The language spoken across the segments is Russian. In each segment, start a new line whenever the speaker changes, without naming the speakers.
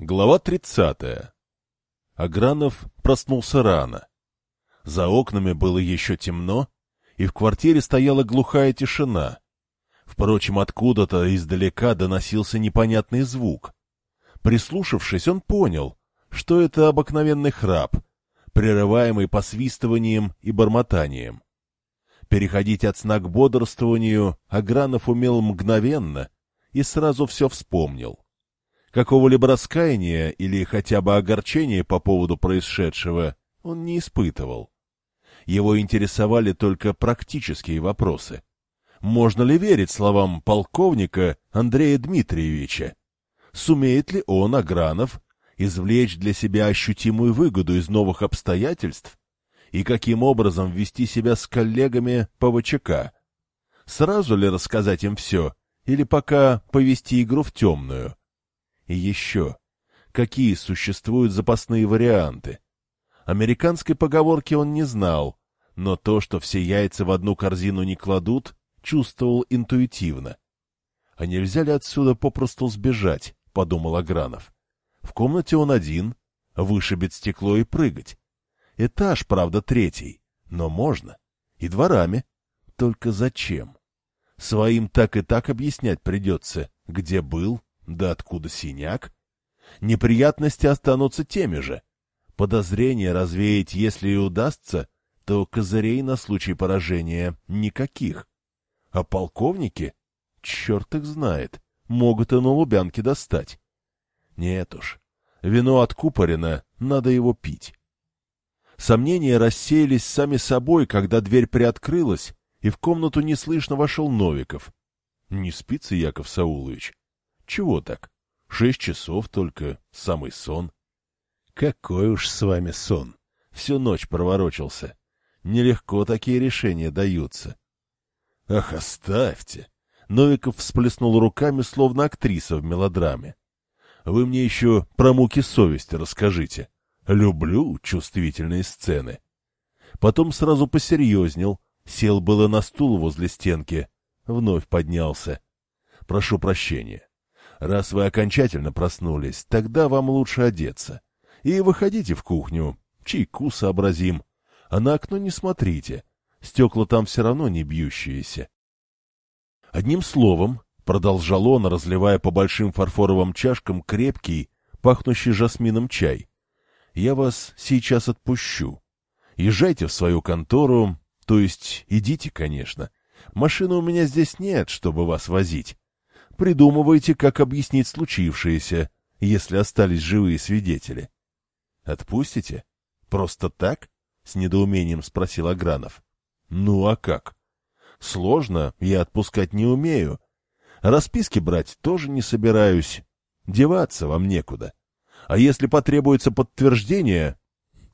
Глава 30. Агранов проснулся рано. За окнами было еще темно, и в квартире стояла глухая тишина. Впрочем, откуда-то издалека доносился непонятный звук. Прислушавшись, он понял, что это обыкновенный храп, прерываемый посвистыванием и бормотанием. Переходить от сна к бодрствованию Агранов умел мгновенно и сразу все вспомнил. Какого-либо раскаяния или хотя бы огорчения по поводу происшедшего он не испытывал. Его интересовали только практические вопросы. Можно ли верить словам полковника Андрея Дмитриевича? Сумеет ли он, Агранов, извлечь для себя ощутимую выгоду из новых обстоятельств? И каким образом вести себя с коллегами по ВЧК? Сразу ли рассказать им все, или пока повести игру в темную? И еще, какие существуют запасные варианты? Американской поговорки он не знал, но то, что все яйца в одну корзину не кладут, чувствовал интуитивно. А нельзя ли отсюда попросту сбежать, подумал Агранов. В комнате он один, вышибет стекло и прыгать. Этаж, правда, третий, но можно. И дворами. Только зачем? Своим так и так объяснять придется, где был, да откуда синяк? Неприятности останутся теми же. Подозрения развеять, если и удастся, то козырей на случай поражения никаких. А полковники? Черт их знает. Могут и на Лубянке достать. Нет уж. Вино откупорено, надо его пить. Сомнения рассеялись сами собой, когда дверь приоткрылась, и в комнату неслышно вошел Новиков. Не спится Яков Саулович? Чего так? Шесть часов только, самый сон. Какой уж с вами сон. Всю ночь проворочился. Нелегко такие решения даются. Ах, оставьте. Новиков всплеснул руками, словно актриса в мелодраме. Вы мне еще про муки совести расскажите. Люблю чувствительные сцены. Потом сразу посерьезнел, сел было на стул возле стенки, вновь поднялся. Прошу прощения. Раз вы окончательно проснулись, тогда вам лучше одеться. И выходите в кухню, чайку сообразим. А на окно не смотрите, стекла там все равно не бьющиеся. Одним словом, продолжал он, разливая по большим фарфоровым чашкам крепкий, пахнущий жасмином чай, я вас сейчас отпущу. Езжайте в свою контору, то есть идите, конечно. Машины у меня здесь нет, чтобы вас возить придумывайте, как объяснить случившееся, если остались живые свидетели. — Отпустите? Просто так? — с недоумением спросил Агранов. — Ну а как? — Сложно, я отпускать не умею. Расписки брать тоже не собираюсь. Деваться вам некуда. А если потребуется подтверждение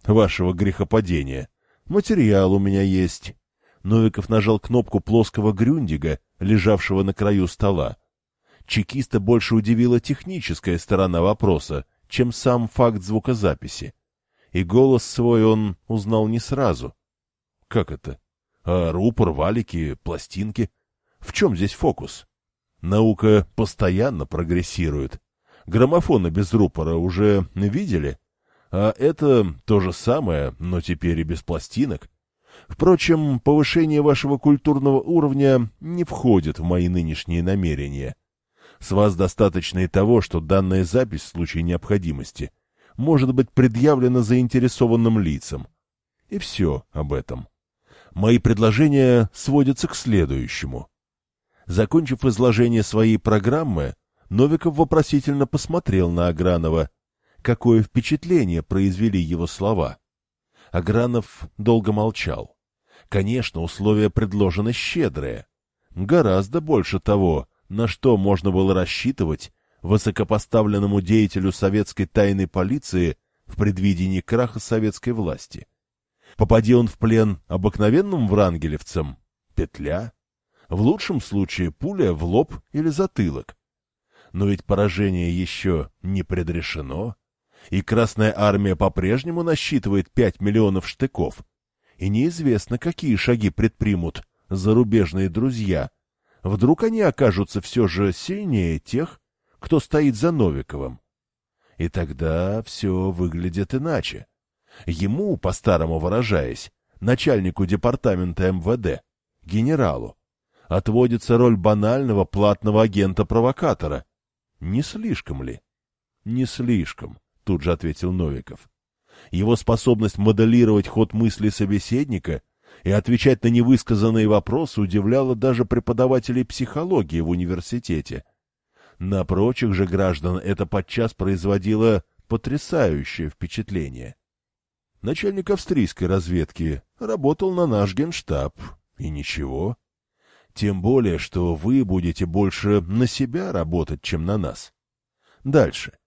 вашего грехопадения, материал у меня есть. Новиков нажал кнопку плоского грюндига, лежавшего на краю стола. Чекиста больше удивила техническая сторона вопроса, чем сам факт звукозаписи. И голос свой он узнал не сразу. Как это? А рупор, валики, пластинки? В чем здесь фокус? Наука постоянно прогрессирует. Граммофоны без рупора уже видели? А это то же самое, но теперь и без пластинок. Впрочем, повышение вашего культурного уровня не входит в мои нынешние намерения. С вас достаточно и того, что данная запись в случае необходимости может быть предъявлена заинтересованным лицам. И все об этом. Мои предложения сводятся к следующему. Закончив изложение своей программы, Новиков вопросительно посмотрел на Агранова. Какое впечатление произвели его слова? Агранов долго молчал. Конечно, условия предложены щедрые. Гораздо больше того, на что можно было рассчитывать высокопоставленному деятелю советской тайной полиции в предвидении краха советской власти. Попади он в плен обыкновенным врангелевцам — петля. В лучшем случае пуля в лоб или затылок. Но ведь поражение еще не предрешено, и Красная Армия по-прежнему насчитывает пять миллионов штыков, и неизвестно, какие шаги предпримут зарубежные друзья — Вдруг они окажутся все же сильнее тех, кто стоит за Новиковым. И тогда все выглядит иначе. Ему, по-старому выражаясь, начальнику департамента МВД, генералу, отводится роль банального платного агента-провокатора. Не слишком ли? Не слишком, тут же ответил Новиков. Его способность моделировать ход мысли собеседника и отвечать на невысказанные вопросы удивляла даже преподавателей психологии в университете. На прочих же граждан это подчас производило потрясающее впечатление. Начальник австрийской разведки работал на наш генштаб, и ничего. Тем более, что вы будете больше на себя работать, чем на нас. Дальше.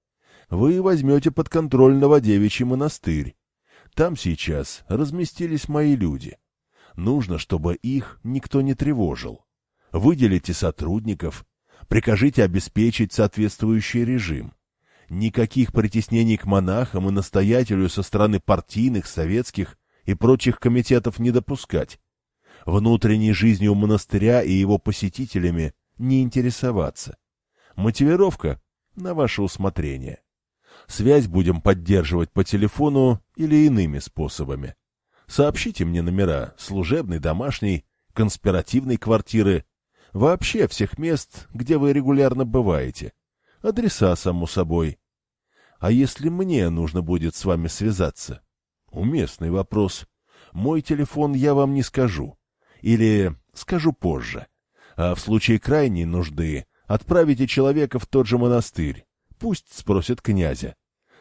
Вы возьмете под контроль Новодевичий монастырь. Там сейчас разместились мои люди. Нужно, чтобы их никто не тревожил. Выделите сотрудников, прикажите обеспечить соответствующий режим. Никаких притеснений к монахам и настоятелю со стороны партийных, советских и прочих комитетов не допускать внутренней жизнью монастыря и его посетителями не интересоваться. Мотивировка на ваше усмотрение. Связь будем поддерживать по телефону или иными способами. Сообщите мне номера служебной, домашней, конспиративной квартиры, вообще всех мест, где вы регулярно бываете. Адреса, само собой. А если мне нужно будет с вами связаться? Уместный вопрос. Мой телефон я вам не скажу. Или скажу позже. А в случае крайней нужды отправите человека в тот же монастырь. Пусть спросит князя.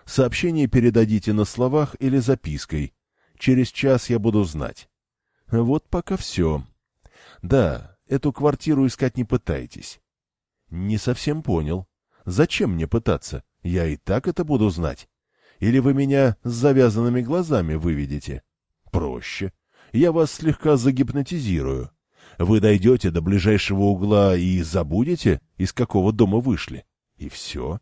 Сообщение передадите на словах или запиской. Через час я буду знать. Вот пока все. Да, эту квартиру искать не пытайтесь. Не совсем понял. Зачем мне пытаться? Я и так это буду знать. Или вы меня с завязанными глазами выведете? Проще я вас слегка загипнотизирую. Вы дойдете до ближайшего угла и забудете, из какого дома вышли. И все.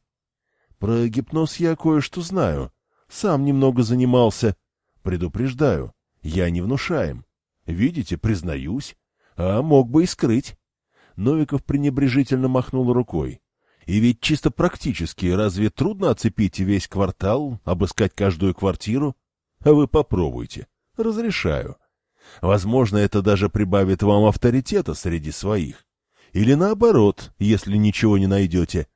Про гипноз я кое-что знаю. Сам немного занимался. Предупреждаю, я не внушаем. Видите, признаюсь. А мог бы и скрыть. Новиков пренебрежительно махнул рукой. И ведь чисто практически разве трудно оцепить весь квартал, обыскать каждую квартиру? А вы попробуйте. Разрешаю. Возможно, это даже прибавит вам авторитета среди своих. Или наоборот, если ничего не найдете.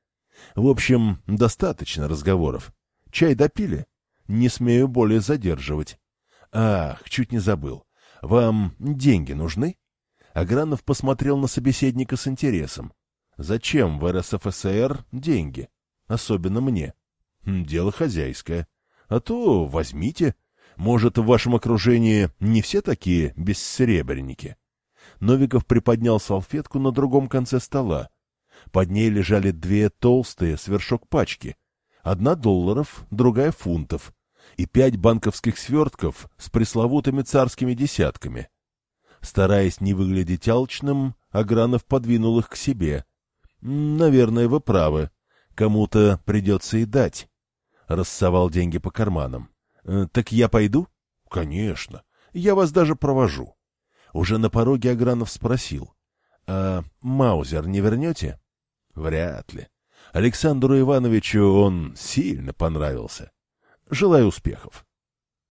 В общем, достаточно разговоров. Чай допили? Не смею более задерживать. Ах, чуть не забыл. Вам деньги нужны? Агранов посмотрел на собеседника с интересом. Зачем в РСФСР деньги? Особенно мне. Хм, дело хозяйское. А то возьмите, может, в вашем окружении не все такие бессеребренники? Новиков приподнял салфетку на другом конце стола. Под ней лежали две толстые свершок пачки. Одна долларов, другая фунтов. И пять банковских свертков с пресловутыми царскими десятками. Стараясь не выглядеть алчным, Агранов подвинул их к себе. — Наверное, вы правы. Кому-то придется и дать. Рассовал деньги по карманам. Э, так я пойду? Конечно. Я вас даже провожу. Уже на пороге Агранов спросил. А Маузер не вернете? Вряд ли. Александру Ивановичу он сильно понравился. Желаю успехов.